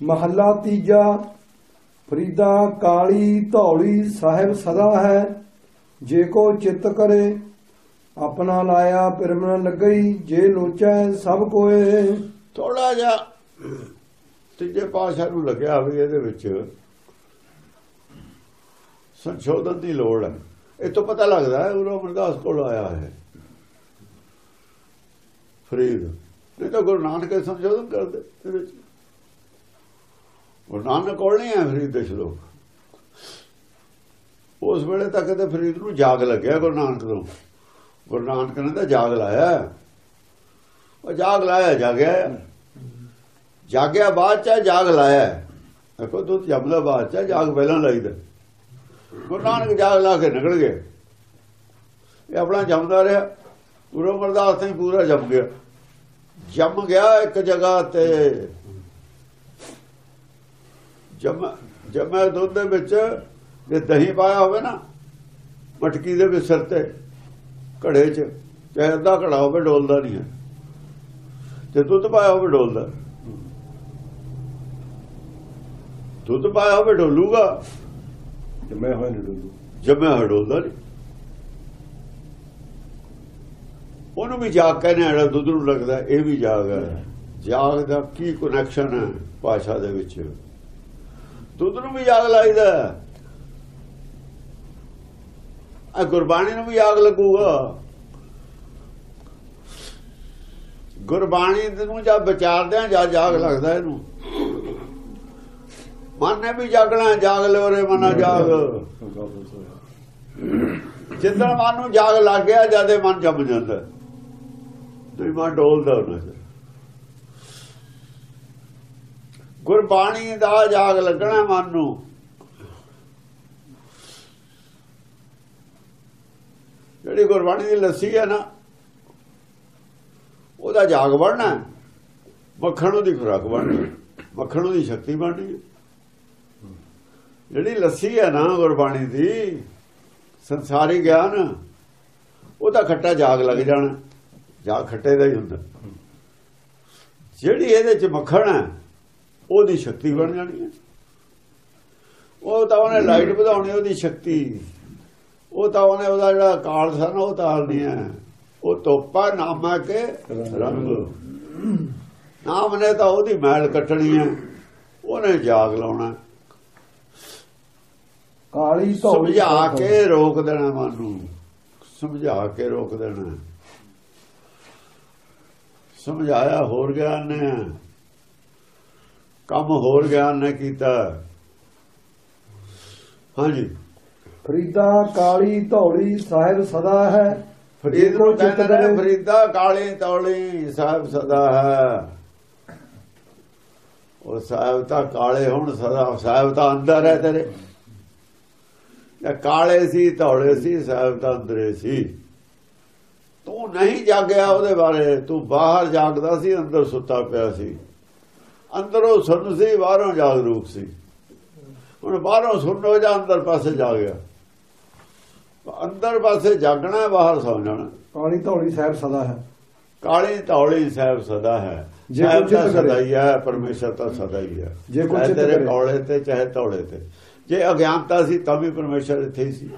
ਮਹੱਲਾ ਤੀਜਾ, ਫਰੀਦਾ, ਕਾਲੀ, ਧੌਲੀ ਸਾਹਿਬ ਸਦਾ ਹੈ, ਜੇ ਕੋ ਚਿੱਤ ਕਰੇ, ਆਪਣਾ ਲਾਇਆ ਪਿਰਮ ਲੱਗਈ, ਜੇ ਲੋਚੈ ਸਭ ਕੋਏ। ਥੋੜਾ ਜਿਹਾ ਤੀਜੇ ਪਾਸ਼ਾ ਨੂੰ ਲੱਗਿਆ ਵੀ ਇਹਦੇ ਵਿੱਚ ਸੰਸ਼ੋਧਨ ਦੀ ਲੋੜ ਹੈ। ਇਹ ਤੋਂ ਪਤਾ ਲੱਗਦਾ ਹੈ, ਗੁਰੂ ਅਮਰਦਾਸ ਕੋਲ ਆਇਆ ਹੈ। ਫਰੀਦ, ਨਹੀਂ ਤਾਂ ਗੁਰੂ ਨਾਨਕ ਸੰਸ਼ੋਧਨ ਕਰਦੇ ਇਹਦੇ ਵਿੱਚ। ਗੁਰੂ ਨਾਨਕ ਕੋਲ ਨਹੀਂ ਹੈ ਫਰੀਦ ਦੇ ਸ਼ਲੋਕ। ਉਸ ਵੇਲੇ ਤੱਕ ਤੇ ਫਰੀਦ ਨੂੰ ਜਾਗ ਲੱਗਿਆ ਗੁਰੂ ਨਾਨਕ ਤੋਂ। ਗੁਰੂ ਨਾਨਕ ਨੇ ਤਾਂ ਜਾਗ ਲਾਇਆ। ਉਹ ਜਾਗ ਲਾਇਆ, ਜਾਗਿਆ। ਜਾਗਿਆ ਬਾਅਦ ਚ ਜਾਗ ਲਾਇਆ। ਦੇਖੋ ਤੂੰ ਜਮਲਾ ਬਾਅਦ ਚ, ਜਾਗ ਪਹਿਲਾਂ ਲਾਈਦਾ ਗੁਰੂ ਨਾਨਕ ਜਾਗ ਲਾ ਕੇ ਨਿਕਲ ਗਏ। ਇਹ ਆਪਣਾ ਜਮਦਾ ਰਿਹਾ। ਗੁਰੂ ਮਰਦਾਸ ਸਿੰਘ ਪੂਰਾ ਜਮ ਗਿਆ। ਜਮ ਗਿਆ ਇੱਕ ਜਗ੍ਹਾ ਤੇ। ਜਮ ਜਮਾ ਦੁੱਧ ਦੇ ਵਿੱਚ ਜੇ ਦਹੀਂ ਪਾਇਆ ਹੋਵੇ ਨਾ ਮਟਕੀ ਦੇ ਵਿੱਚ ਸਿਰ ਤੇ ਘੜੇ 'ਚ ਚਾਹੇ ਅੱਧਾ ਘੜਾ ਹੋਵੇ ਡੋਲਦਾ ਨਹੀਂ ਹੈ। ਤੇ ਦੁੱਧ ਪਾਇਆ ਹੋਵੇ ਡੋਲਦਾ। ਦੁੱਧ ਪਾਇਆ ਹੋਵੇ ਡੋਲੂਗਾ। ਮੈਂ ਹੋਇਆ ਨੀ ਡੋਲੂ। ਜੰਮਿਆ ਹੋਇਆ ਡੋਲਦਾ ਨਹੀਂ। ਉਹਨੂੰ ਵੀ ਜਾਗ ਕਹਿੰਦੇ ਆ ਜਿਹੜਾ ਦੁੱਧ ਨੂੰ ਲੱਗਦਾ ਇਹ ਵੀ ਜਾਗ ਹੈ। ਜਾਗ ਦਾ ਕੀ ਕਨੈਕਸ਼ਨ ਹੈ ਭਾਸ਼ਾ ਦੇ ਵਿੱਚ? ਦੁੱਧ ਨੂੰ ਵੀ ਜਾਗ ਲਾਈਦਾ। ਆ ਗੁਰਬਾਣੀ ਨੂੰ ਵੀ ਆਗ ਲੱਗੂਗਾ। ਗੁਰਬਾਣੀ ਨੂੰ ਜਦ ਵਿਚਾਰਦੇ ਆ ਜਾਂ ਜਾਗ ਲੱਗਦਾ ਇਹਨੂੰ। ਮਨ ਨੇ ਵੀ ਜਾਗਣਾ, ਜਾਗ ਲਿਓ ਰੇ ਮਨਾ ਜਾਗ। ਜਿੱਦਣ ਮਨ ਨੂੰ ਜਾਗ ਲੱਗ ਗਿਆ, ਜਦੇ ਮਨ ਜੰਮ ਜਾਂਦਾ। ਨਹੀਂ ਮਨ ਡੋਲਦਾ ਉਹਨਾਂ ਚ ਗੁਰਬਾਣੀ ਦਾ ਜਾਗ ਲੱਗਣਾ ਮਨ ਨੂੰ। ਜਿਹੜੀ ਗੁਰਬਾਣੀ ਦੀ ਲੱਸੀ ਹੈ ਨਾ, ਉਹਦਾ ਜਾਗ ਬਣਨਾ ਮੱਖਣ ਉਹਦੀ ਖੁਰਾਕ ਬਣਨੀ ਮੱਖਣ ਉਹਦੀ ਸ਼ਕਤੀ ਬਣਨੀ ਜਿਹੜੀ ਲੱਸੀ ਹੈ ਨਾ ਗੁਰਬਾਣੀ ਦੀ, ਸੰਸਾਰੀ ਗਿਆਨ ਉਹਦਾ ਖੱਟਾ ਜਾਗ ਲੱਗ ਜਾਣਾ। ਜਾਗ ਖੱਟੇ ਦਾ ਹੀ ਹੁੰਦਾ। ਜਿਹੜੀ ਇਹਦੇ ਚ ਮੱਖਣ ਹੈ ਉਹਦੀ ਸ਼ਕਤੀ ਬਣ ਜਾਣੀ ਹੈ। ਉਹ ਤਾਂ ਉਹਨੇ ਲਾਈਟ ਵਧਾਉਣੀ ਉਹਦੀ ਸ਼ਕਤੀ। ਉਹ ਤਾਂ ਉਹਨੇ ਉਹਦਾ ਜਿਹੜਾ ਕਾਲ ਸਨ ਉਹ ਤਾਲਨੀ ਹੈ। ਉਹ ਤੋਪਾ ਨਾਮਾ ਕੇ ਰੰਗ। ਨਾਮ ਨੇ ਤਾਂ ਉਹਦੀ ਮੈਲ ਕੱਟਣੀ ਹੈ। ਉਹਨੇ ਜਾਗ ਲਾਉਣਾ। ਕਾਲੀ ਧੌਲੀ। ਸਮਝਾ ਕੇ ਰੋਕ ਦੇਣਾ ਮਨ ਨੂੰ। ਸਮਝਾ ਕੇ ਰੋਕ ਦੇਣਾ। ਸਮਝਾਇਆ ਹੋਰ ਗਿਆਨ ਨੇ। ਕੰਮ ਹੋਰ ਗਿਆਨ ਨੇ ਕੀਤਾ। ਹਾਂਜੀ। ਫਰੀਦਾ ਕਾਲੀ ਧੌਲੀ ਸਾਹਿਬ ਸਦਾ ਹੈ। ਫਰੀਦ ਜੇ ਨੂੰ ਚਿੱਤ ਕਹਿੰਦੇ ਨੇ ਫਰੀਦਾ ਕਾਲੀ ਤੌਲੀ ਸਾਹਿਬ ਸਦਾ ਹੈ। ਉਹ ਸਾਹਿਬ ਤਾਂ ਕਾਲੇ ਹੁਣ ਸਦਾ। ਸਾਹਿਬ ਤਾਂ ਅੰਦਰ ਹੈ ਤੇਰੇ। ਇਹ ਕਾਲੇ ਸੀ ਧੌਲੇ ਸੀ ਸਾਹਿਬ ਤਾਂ ਅੰਦਰੇ ਸੀ। ਤੂੰ ਨਹੀਂ ਜਾਗਿਆ ਉਹਦੇ ਬਾਰੇ। ਤੂੰ ਬਾਹਰ ਜਾਗਦਾ ਸੀ ਅੰਦਰ ਸੁੱਤਾ ਪਿਆ ਸੀ। ਅੰਦਰੋਂ ਸੁਣ ਸੀ ਬਾਹਰੋਂ ਜਾਗਰੂਕ ਸੀ। ਹੁਣ ਬਾਹਰੋਂ ਸੁਣ ਹੋ ਜਾ ਅੰਦਰ ਪਾਸੇ ਜਾਗਿਆ ਅੰਦਰ ਪਾਸੇ ਜਾਗਣਾ ਬਾਹਰ ਸੌ ਜਾਣਾ ਕਾਲੀ ਧੌਲੀ ਸਾਹਿਬ ਸਦਾ ਹੈ। ਕਾਲੀ ਧੌਲੀ ਸਾਹਿਬ ਸਦਾ ਹੈ। ਜੇ ਤਾਂ ਸਦਾ। ਹੀ ਹੈ ਪਰਮੇਸ਼ਰ ਤਾਂ ਸਦਾ ਹੀ ਹੈ। ਜੇ ਚਿੱਤ ਤੇਰੇ। ਕੌਲੇ ਤੇ ਚਾਹੇ ਧੌਲੇ ਤੇ। ਜੇ ਅਗਿਆਨਤਾ ਸੀ ਤਾਂ ਵੀ ਪਰਮੇਸ਼ਰ ਇੱਥੇ ਹੀ ਸੀ।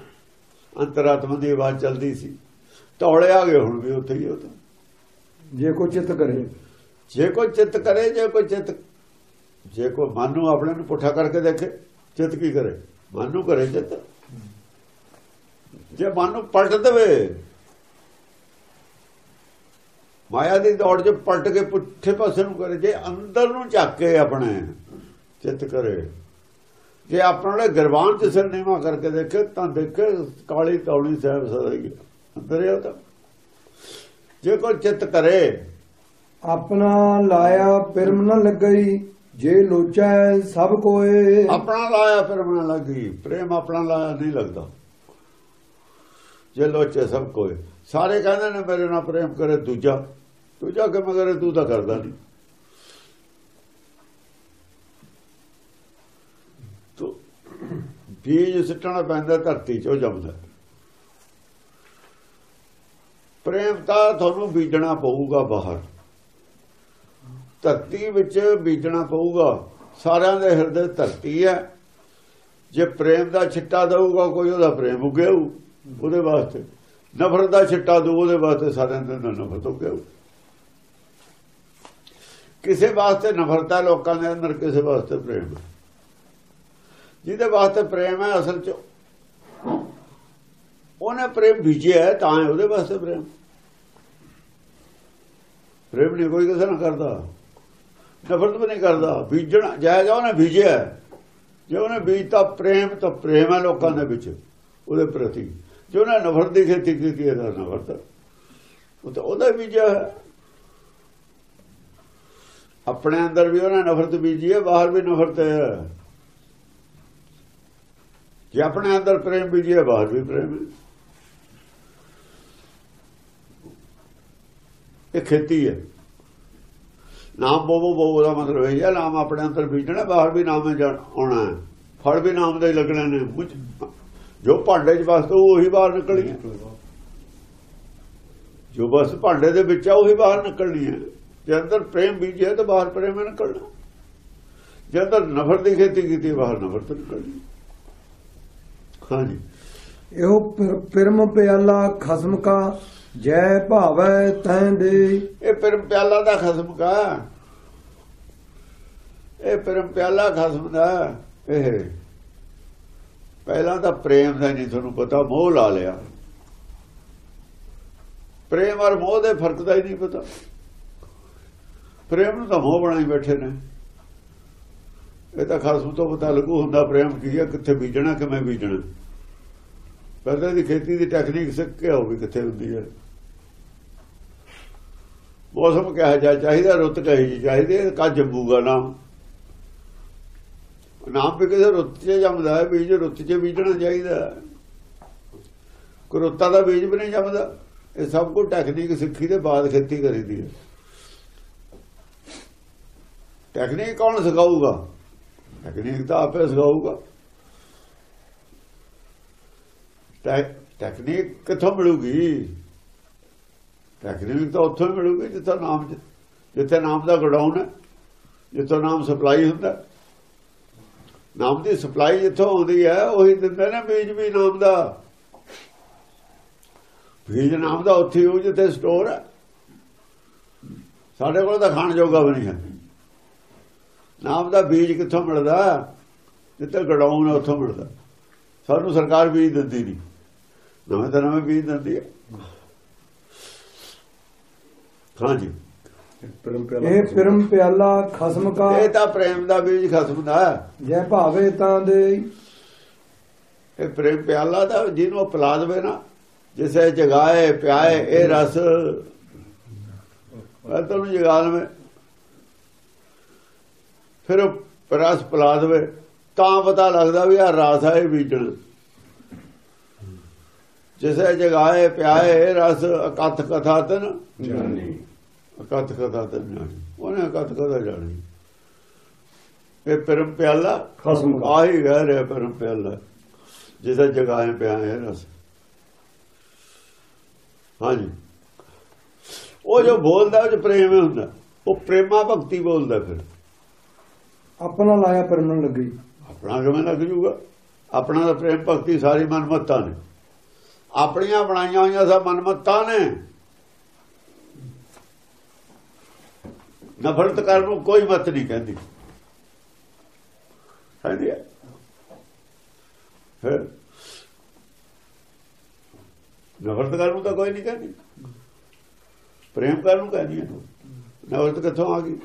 ਅੰਤਰਾਤਮਾ ਦੀ ਆਵਾਜ਼ ਚੱਲਦੀ ਸੀ। ਧੌਲੇ ਆ ਗਏ ਹੁਣ ਵੀ ਉੱਥੇ ਹੀ ਉਹ ਤਾਂ। ਜੇ ਕੋ ਚਿੱਤ ਕਰੇ। ਜੇ ਕੋਈ ਚਿੱਤ ਕਰੇ, ਜੇ ਕੋਈ ਚਿੱਤ, ਜੇ ਕੋਈ ਮਨ ਨੂੰ ਆਪਣੇ ਨੂੰ ਪੁੱਠਾ ਕਰਕੇ ਦੇਖੇ, ਚਿੱਤ ਕੀ ਕਰੇ? ਮਨ ਨੂੰ ਕਰੇ ਚਿੱਤ? ਜੇ ਮਨ ਨੂੰ ਪਲਟ ਦੇਵੇ, ਮਾਇਆ ਦੀ ਦੌੜ 'ਚ ਪਲਟ ਕੇ ਪੁੱਠੇ ਪਾਸੇ ਨੂੰ ਕਰੇ, ਜੇ ਅੰਦਰ ਨੂੰ ਝਾਕ ਕੇ ਆਪਣੇ ਚਿੱਤ ਕਰੇ, ਜੇ ਆਪਣੇ ਗਰਵਾਨ 'ਚ ਸਿਰ ਨੀਵਾ ਕਰਕੇ ਦੇਖੇ, ਤਾਂ ਦੇਖੇ, ਕਾਲੀ ਤੌਲੀ ਸਾਹਿਬ ਸਦਾ ਹੀ ਅੰਦਰ ਹੈ ਤਾਂ। ਜੇ ਕੋਈ ਚਿੱਤ ਕਰੇ ਆਪਣਾ ਲਾਇਆ ਪਿਰਮ ਨ ਲੱਗਈ, ਜੇ ਲੋਚਾ ਸਭ ਕੋਏ। ਆਪਣਾ ਲਾਇਆ ਫਿਰ ਬਣਾ ਲੱਗੀ ਪ੍ਰੇਮ ਆਪਣਾ ਲਾਇਆ ਨਹੀਂ ਲੱਗਦਾ। ਜੇ ਲੋਚੇ ਸਭ ਕੋਏ। ਸਾਰੇ ਕਹਿੰਦੇ ਨੇ, ਮੇਰੇ ਨਾਲ ਪ੍ਰੇਮ ਕਰੇ ਦੂਜਾ। ਦੂਜਾ ਕਿਵੇਂ ਕਰੇ? ਤੂੰ ਤਾਂ ਕਰਦਾ ਨਹੀਂ। ਤੂੰ ਬੀਜ ਸਿੱਟਣਾ ਪੈਂਦਾ, ਧਰਤੀ 'ਚ ਉਹ ਜੰਮਦਾ। ਪ੍ਰੇਮ ਤਾਂ ਤੁਹਾਨੂੰ ਬੀਜਣਾ ਪਊਗਾ ਬਾਹਰ। ਧਰਤੀ ਵਿੱਚ ਬੀਜਣਾ ਪਊਗਾ। ਸਾਰਿਆਂ ਦੇ ਹਿਰਦੇ ਧਰਤੀ ਹੈ। ਜੇ ਪ੍ਰੇਮ ਦਾ ਛਿੱਟਾ ਦਊਗਾ, ਕੋਈ ਉਹਦਾ ਪ੍ਰੇਮ ਉਗੇਊ ਉਹਦੇ ਵਾਸਤੇ। ਨਫ਼ਰਤ ਦਾ ਛਿੱਟਾ ਦਊ, ਉਹਦੇ ਵਾਸਤੇ ਸਾਰਿਆਂ ਦੇ ਨਫ਼ਰਤ ਉਗੇਊ। ਕਿਸੇ ਵਾਸਤੇ ਨਫ਼ਰਤ ਹੈ, ਲੋਕਾਂ ਦੇ ਅੰਦਰ ਕਿਸੇ ਵਾਸਤੇ ਪ੍ਰੇਮ ਹੈ। ਜਿਹਦੇ ਵਾਸਤੇ ਪ੍ਰੇਮ ਹੈ, ਅਸਲ 'ਚ ਉਹਨੇ ਪ੍ਰੇਮ ਬੀਜਿਆ ਤਾਂ ਹੈ ਉਹਦੇ ਵਾਸਤੇ ਪ੍ਰੇਮ। ਪ੍ਰੇਮ ਨਹੀਂ ਕੋਈ ਕਿਸੇ ਨਾਲ ਕਰਦਾ। ਨਫ਼ਰਤ ਵੀ ਨਹੀਂ ਕਰਦਾ। ਬੀਜਣਾ ਜਾਇਗਾ ਉਹਨੇ ਬੀਜਿਆ। ਜੇ ਉਹਨੇ ਬੀਜਤਾ, ਪ੍ਰੇਮ ਤਾਂ ਪ੍ਰੇਮ ਹੈ ਲੋਕਾਂ ਦੇ ਵਿੱਚ, ਉਹਦੇ ਪ੍ਰਤੀ। ਜੇ ਉਹਨੇ ਨਫ਼ਰਤ ਦੀ ਖੇਤੀ ਕੀਤੀ ਹੈ ਤਾਂ ਨਫ਼ਰਤ। ਉਹ ਤਾਂ ਉਹਦਾ ਬੀਜਿਆ ਹੈ ਆਪਣੇ ਅੰਦਰ ਵੀ ਉਹਨੇ ਨਫ਼ਰਤ ਬੀਜੀ ਹੈ, ਬਾਹਰ ਵੀ ਨਫ਼ਰਤ ਹੈ। ਜੇ ਆਪਣੇ ਅੰਦਰ ਪ੍ਰੇਮ ਬੀਜੀ ਹੈ, ਬਾਹਰ ਵੀ ਪ੍ਰੇਮ ਹੈ। ਇਹ ਖੇਤੀ ਹੈ। ਨਾਮ ਬੋਬੋ ਬੋਬੋ ਦਾ ਮਤਲਬ ਇਹ ਹੈ ਨਾਮ ਆਪਣੇ ਅੰਦਰ ਬੀਜਣਾ, ਬਾਹਰ ਵੀ ਨਾਮ ਹੈ ਆਉਣਾ ਹੈ। ਫਲ ਵੀ ਨਾਮ ਦੇ ਲੱਗਣੇ ਨੇ। ਜੋ ਭਾਂਡੇ 'ਚ ਵਸਤੂ ਉਹੀ ਬਾਹਰ ਨਿਕਲਣੀ ਹੈ। ਜੋ ਬਸ ਭਾਂਡੇ ਦੇ ਵਿੱਚ ਆ, ਉਹੀ ਬਾਹਰ ਨਿਕਲਣੀ ਹੈ। ਜੇ ਅੰਦਰ ਪ੍ਰੇਮ ਬੀਜਿਆ ਤਾਂ ਬਾਹਰ ਪ੍ਰੇਮ ਨਿਕਲਣਾ। ਜੇ ਅੰਦਰ ਨਫ਼ਰਤ ਦੀ ਖੇਤੀ ਕੀਤੀ, ਬਾਹਰ ਨਫ਼ਰਤ ਨਿਕਲਣੀ। ਹਾਂਜੀ। ਇਹੋ ਪਿਰ- ਪਿਆਲਾ ਖਸਮ ਕਾ ਜੈ ਭਾਵੈ ਤੈਂ ਦੇ। ਇਹ ਪਰਮ ਪਿਆਲਾ ਦਾ ਖਸਮ ਕਾ? ਇਹ ਪਰਮ ਪਿਆਲਾ ਖਸਮ ਦਾ? ਇਹ ਪਹਿਲਾਂ ਤਾਂ ਪ੍ਰੇਮ ਦਾ ਨਹੀਂ ਤੁਹਾਨੂੰ ਪਤਾ, ਮੋਹ ਲਾ ਲਿਆ। ਪ੍ਰੇਮ ਔਰ ਮੋਹ ਦੇ ਫ਼ਰਕ ਦਾ ਹੀ ਨਹੀਂ ਪਤਾ। ਪ੍ਰੇਮ ਨੂੰ ਤਾਂ ਮੋਹ ਬਣਾਈ ਬੈਠੇ ਨੇ। ਇਹ ਤਾਂ ਖਸਮ ਤੋਂ ਪਤਾ ਲੱਗੂ ਹੁੰਦਾ ਪ੍ਰੇਮ ਕੀ ਹੈ, ਕਿੱਥੇ ਬੀਜਣਾ, ਕਿਵੇਂ ਬੀਜਣਾ। ਪਹਿਲਾਂ ਦੀ ਖੇਤੀ ਦੀ ਟੈਕਨੀਕ ਸਿੱਖ ਕੇ ਆਓ ਵੀ ਕਿੱਥੇ ਹੁੰਦੀ ਹੈ। ਮੌਸਮ ਕਿਹਾ ਜਾ ਚਾਹੀਦਾ, ਰੁੱਤ ਕਹੀ ਜੀ ਚਾਹੀਦੀ ਹੈ, ਕੱਜ ਜੰਮੂਗਾ ਨਾਮ। ਨਾਮ ਵੀ ਕਿਸੇ ਰੁੱਤ 'ਚ ਜੰਮਦਾ ਹੈ, ਬੀਜ ਰੁੱਤ 'ਚ ਬੀਜਣਾ ਚਾਹੀਦਾ ਹੈ। ਰੁੱਤਾਂ ਦਾ ਬੀਜ ਵੀ ਨਹੀਂ ਜੰਮਦਾ। ਇਹ ਸਭ ਕੁਝ ਟੈਕਨੀਕ ਸਿੱਖੀ ਦੇ ਬਾਅਦ ਖੇਤੀ ਕਰੀਦੀ ਹੈ। ਟੈਕਨੀਕ ਕੌਣ ਸਿਖਾਊਗਾ? ਟੈਕਨੀਕ ਤਾਂ ਆਪੇ ਸਿਖਾਊਗਾ। ਟੈਕਨੀਕ ਕਿੱਥੋਂ ਮਿਲੂਗੀ? ਟੈਕਨੀਕ ਤਾਂ ਉੱਥੋਂ ਹੀ ਮਿਲੂਗੀ, ਜਿੱਥੇ ਨਾਮ ਜਿੱਥੇ ਨਾਮ ਦਾ ਗੋਡਾਊਨ ਹੈ, ਜਿੱਥੋਂ ਨਾਮ ਸਪਲਾਈ ਹੁੰਦਾ ਨਾਮ ਦੀ ਸਪਲਾਈ ਜਿੱਥੋਂ ਆਉਂਦੀ ਹੈ, ਉਹੀ ਦਿੰਦੇ ਨੇ ਬੀਜ ਵੀ ਨਾਮ ਦਾ। ਬੀਜ ਨਾਮ ਦਾ ਉੱਥੇ ਉਹ ਜਿੱਥੇ ਸਟੋਰ ਹੈ। ਸਾਡੇ ਕੋਲ ਤਾਂ ਖਾਣ ਜੋਗਾ ਵੀ ਨਹੀਂ ਹੈ। ਨਾਮ ਦਾ ਬੀਜ ਕਿੱਥੋਂ ਮਿਲਦਾ ਜਿੱਥੇ ਗੋਡਾਊਨ ਉੱਥੋਂ ਮਿਲਦਾ ਸਾਨੂੰ ਸਰਕਾਰ ਬੀਜ ਦਿੰਦੀ ਨਹੀਂ। ਨਵੇਂ ਤਾਂ ਨਵੇਂ ਬੀਜ ਦਿੰਦੀ ਹੈ ਹਾਂਜੀ। ਇਹ ਪਿਰਮ ਪਿਆਲਾ ਖਸਮ ਕਾ ਇਹ ਤਾਂ ਪ੍ਰੇਮ ਦਾ ਬੀਜ ਖਸਮ ਦਾ। ਜੈ ਭਾਵੇ ਤਾਂ ਦੇ। ਇਹ ਪ੍ਰੇਮ ਪਿਆਲਾ ਦਾ ਜਿਹਨੂੰ ਪਿਲਾ ਦੇਵੇ ਨਾ ਜਿਸੇ ਜਗਾਏ ਪਿਆਏ ਇਹ ਰਸ। ਮੈਂ ਤੁਹਾਨੂੰ ਜਗਾ ਲਵੇ। ਫਿਰ ਉਹ ਰਸ ਪਿਲਾ ਦੇਵੇ ਤਾਂ ਪਤਾ ਲੱਗਦਾ ਵੀ ਆ ਰਸ ਹੈ ਇਹ ਬੀਜਣ। ਜਿਸੇ ਜਗਾਏ ਪਿਆਏ ਰਸ ਅਕਥ ਕਥਾ ਤਨ ਜਾਣੀ। ਅਕਥ ਕਥਾ ਤਨ ਜਾਣੀ। ਉਹਨੇ ਅਕਥ ਕਥਾ ਜਾਣੀ। ਇਹ ਪਰਮ ਪਿਆਲਾ ਖਸਮ। ਆਹੀ ਕਹਿ ਰਿਹਾ ਪਰਮ ਪਿਆਲਾ। ਜਿਸੇ ਜਗਾਏ ਪਿਆ ਹੈ ਰਸ। ਹਾਂਜੀ। ਉਹ ਜੋ ਬੋਲਦਾ ਉਹ ਪ੍ਰੇਮ ਹੀ ਹੁੰਦਾ। ਉਹ ਪ੍ਰੇਮਾ ਭਗਤੀ ਬੋਲਦਾ ਫਿਰ। ਆਪਣਾ ਲਾਇਆ ਪਰਮਨ ਲੱਗੀ। ਆਪਣਾ ਕਿਵੇਂ ਲੱਗ ਜੂਗਾ? ਆਪਣਾ ਦਾ ਪ੍ਰੇਮ ਭਗਤੀ ਸਾਰੀ ਮਨਮਤਾਂ ਨੇ। ਆਪਣੀਆਂ ਬਣਾਈਆਂ ਹੋਈਆਂ ਸਭ ਮਨਮਤਾਂ ਨੇ। ਨਫ਼ਰਤ ਕਰਨ ਨੂੰ ਕੋਈ ਮਤ ਨਹੀਂ ਕਹਿੰਦੀ। ਕਹਿੰਦੀ ਹੈ, ਫਿਰ ਨਫ਼ਰਤ ਕਰਨ ਨੂੰ ਤਾਂ ਕੋਈ ਨਹੀਂ ਕਹਿੰਦੀ। ਪ੍ਰੇਮ ਕਰਨ ਨੂੰ ਕਹਿੰਦੀ ਹੈ। ਨਫ਼ਰਤ ਕਿੱਥੋਂ ਆ ਗਈ?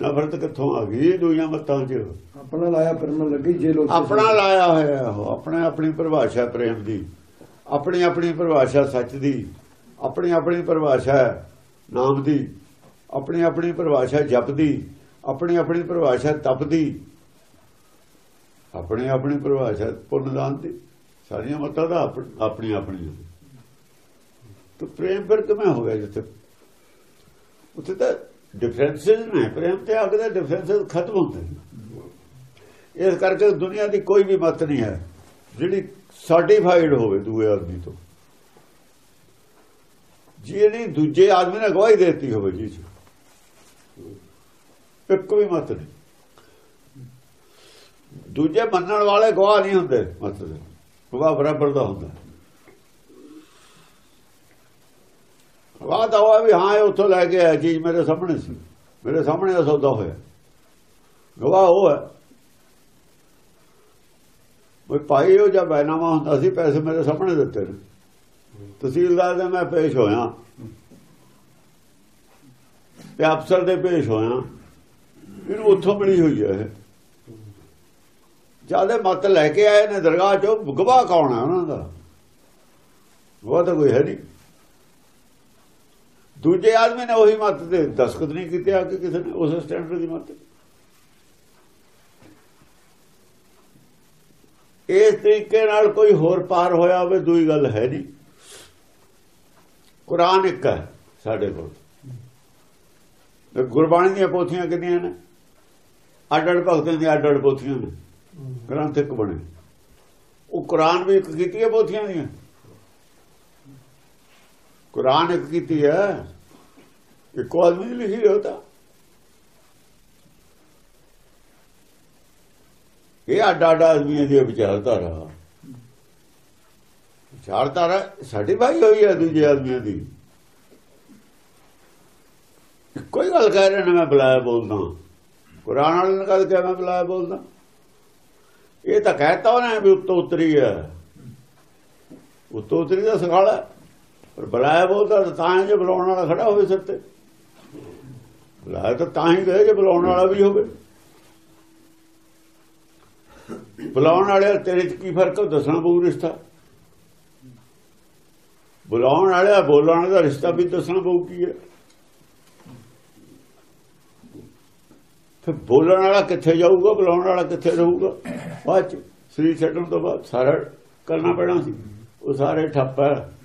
ਨਫ਼ਰਤ ਕਿੱਥੋਂ ਆ ਗਈ ਦੁਨੀਆ ਮਤਾਂ 'ਚ? ਆਪਣਾ ਲਾਇਆ ਪਰਮਨ ਲੱਗੀ ਜੇ ਲੋਕ ਆਪਣਾ ਲਾਇਆ ਹੋਇਆ ਉਹ ਆਪਣੇ ਆਪਣੀ ਪਰਿਭਾਸ਼ਾ ਪ੍ਰੇਮ ਦੀ ਆਪਣੀ ਆਪਣੀ ਪਰਿਭਾਸ਼ਾ ਸੱਚ ਦੀ ਆਪਣੀ ਆਪਣੀ ਪਰਿਭਾਸ਼ਾ ਨਾਮ ਦੀ ਆਪਣੀ ਆਪਣੀ ਪਰਿਭਾਸ਼ਾ ਜਪ ਦੀ ਆਪਣੀ ਆਪਣੀ ਪਰਿਭਾਸ਼ਾ ਤਪ ਦੀ ਆਪਣੀ ਆਪਣੀ ਪਰਿਭਾਸ਼ਾ ਪੁੰਨਦਾਨ ਦੀ ਸਾਰੀਆਂ ਮਤਾਂ ਦਾ ਆਪ- ਆਪਣੀ ਆਪਣੀ ਤਾਂ ਪ੍ਰੇਮ ਫਿਰ ਕਿਵੇਂ ਹੋ ਗਿਆ ਜਿੱਥੇ? ਉੱਥੇ ਤਾਂ ਡਿਫਰੈਂਸਸ ਨੇ, ਪ੍ਰੇਮ ਤੇ ਅੱਗ ਦੇ ਡਿਫਰੈਂਸਸ ਖਤਮ ਹੁੰਦੇ ਇਸ ਕਰਕੇ ਦੁਨੀਆ ਦੀ ਕੋਈ ਵੀ ਮਤ ਨਹੀਂ ਹੈ, ਜਿਹੜੀ ਸਰਟੀਫਾਈਡ ਹੋਵੇ ਦੂਏ ਆਦਮੀ ਤੋਂ। ਜਿਹੜੀ ਦੂਜੇ ਆਦਮੀ ਨੇ ਗਵਾਹੀ ਦਿੱਤੀ ਹੋਵੇ ਜੀ, ਇੱਕ ਵੀ ਮਤ ਨਹੀਂ। ਦੂਜੇ ਮੰਨਣ ਵਾਲੇ ਗਵਾਹ ਨਹੀਂ ਹੁੰਦੇ ਮਤ ਦੇ। ਗਵਾਹ ਬਰਾਬਰ ਦਾ ਹੁੰਦਾ। ਗਵਾਹ ਦਾ ਹੋਇਆ ਵੀ ਹਾਂ, ਇਹ ਉੱਥੋਂ ਲੈ ਕੇ ਆਇਆ, ਚੀਜ਼ ਮੇਰੇ ਸਾਹਮਣੇ ਸੀ। ਮੇਰੇ ਸਾਹਮਣੇ ਦਾ ਸੌਦਾ ਹੋਇਆ। ਗਵਾਹ ਉਹ ਹੈ। ਉਹ ਭਾਈ, ਉਹ ਜਦ ਬੈਨਾਮਾ ਹੁੰਦਾ ਸੀ, ਪੈਸੇ ਮੇਰੇ ਸਾਹਮਣੇ ਦਿੱਤੇ ਨੇ। ਤਹਿਸੀਲਦਾਰ ਦੇ ਮੈਂ ਪੇਸ਼ ਹੋਇਆ। ਤੇ ਅਫਸਰ ਦੇ ਪੇਸ਼ ਹੋਇਆ। ਇਹਨੂੰ ਉੱਥੋਂ ਮਿਲੀ ਹੋਈ ਹੈ ਇਹ। ਜਿਆਦੇ ਮਤ ਲੈ ਕੇ ਆਏ ਨੇ ਦਰਗਾਹ ਚੋਂ, ਗਵਾਹ ਕੌਣ ਹੈ ਉਹਨਾਂ ਦਾ? ਉਹ ਤਾਂ ਕੋਈ ਹੈ ਨਹੀਂ। ਦੂਜੇ ਆਦਮੀ ਨੇ ਉਹੀ ਮਤ ਦੇ ਦਸਖਤ ਨਹੀਂ ਕੀਤੇ ਆ ਕਿ ਕਿਸੇ ਨੇ ਉਸ ਸਟੈਂਡਰਡ ਦੀ ਮਤ ਇਸ ਤਰੀਕੇ ਨਾਲ ਕੋਈ ਹੋਰ ਪਾਰ ਹੋਇਆ ਹੋਵੇ ਦੂਈ ਗੱਲ ਹੈ ਨਹੀਂ। ਕੁਰਾਨ ਇੱਕ ਹੈ ਸਾਡੇ ਕੋਲ। ਤੇ ਗੁਰਬਾਣੀ ਦੀਆਂ ਪੋਥੀਆਂ ਕਿੰਨੀਆਂ ਨੇ? ਅੱਡ ਅੱਡ ਭਗਤਾਂ ਦੀਆਂ ਅੱਡ ਅੱਡ ਪੋਥੀਆਂ ਨੇ। ਗ੍ਰੰਥ ਇੱਕ ਬਣੇ। ਉਹ ਕੁਰਾਨ ਵੀ ਇੱਕ ਕੀਤੀ ਹੈ ਪੋਥੀਆਂ ਦੀਆਂ। ਕੁਰਾਨ ਇੱਕ ਕੀਤੀ ਹੈ, ਇੱਕੋ ਆਦਮੀ ਨੇ ਲਿਖੀ ਹੈ ਉਹ ਤਾਂ। ਇਹ ਅੱਡ ਅੱਡ ਆਦਮੀਆਂ ਦੀ ਵਿਚਾਰਧਾਰਾ। ਵਿਚਾਰਧਾਰਾ ਸਾਡੀ ਭਾਈ ਹੋਈ ਹੈ ਦੂਜੇ ਆਦਮੀਆਂ ਦੀ। ਕੋਈ ਗੱਲ ਕਹਿ ਰਹੇ ਨੇ ਮੈਂ ਬੁਲਾਇਆ ਬੋਲਦਾ। ਕੁਰਾਨ ਵਾਲੇ ਨੇ ਕਦ ਕਿਹਾ ਮੈਂ ਬੁਲਾਇਆ ਬੋਲਦਾ। ਇਹ ਤਾਂ ਕਹਿਤਾ ਉਹਨੇ ਵੀ ਉੱਤੋਂ ਉਤਰੀ ਹੈ। ਉੱਤੋਂ ਉਤਰੀ ਦਾ ਸਖਾਲਾ। ਪਰ ਬੁਲਾਇਆ ਬੋਲਦਾ ਤਾਂ ਜੇ ਬੁਲਾਉਣ ਵਾਲਾ ਖੜਾ ਹੋਵੇ ਸਿਰ ਤੇ। ਬੁਲਾਇਆ ਤਾਂ ਤਾਂ ਹੀ ਗਏ ਜੇ ਬੁਲਾਉਣ ਵਾਲਾ ਵੀ ਹੋਵੇ। ਬੁਲਾਉਣ ਵਾਲੇ ਤੇਰੇ ਚ ਕੀ ਫ਼ਰਕ ਹੈ ਦੱਸਣਾ ਪਊ ਰਿਸ਼ਤਾ। ਬੁਲਾਉਣ ਵਾਲੇ ਬੋਲਣ ਦਾ ਰਿਸ਼ਤਾ ਵੀ ਦੱਸਣਾ ਪਊ ਕੀ ਹੈ ਫਿਰ ਬੋਲਣ ਵਾਲਾ ਕਿੱਥੇ ਜਾਊਗਾ? ਬੁਲਾਉਣ ਵਾਲਾ ਕਿੱਥੇ ਰਹੂਗਾ? ਬਾਅਦ ਚ ਸਰੀਰ ਛੱਡਣ ਤੋਂ ਬਾਅਦ ਸਾਰਾ ਕਰਨਾ ਪੈਣਾ ਸੀ। ਉਹ ਸਾਰੇ ਠੱਪ ਹੈ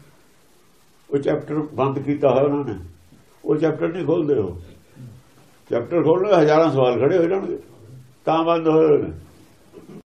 ਉਹ ਚੈਪਟਰ ਬੰਦ ਕੀਤਾ ਹੋਇਆ ਉਹਨਾਂ ਨੇ। ਉਹ ਚੈਪਟਰ ਨਹੀਂ ਖੋਲਦੇ ਉਹ। ਚੈਪਟਰ ਖੋਲ੍ਹਣ ਹਜ਼ਾਰਾਂ ਸਵਾਲ ਖੜੇ ਹੋ ਜਾਣਗੇ। ਤਾਂ ਬੰਦ ਹੋਏ ਨੇ।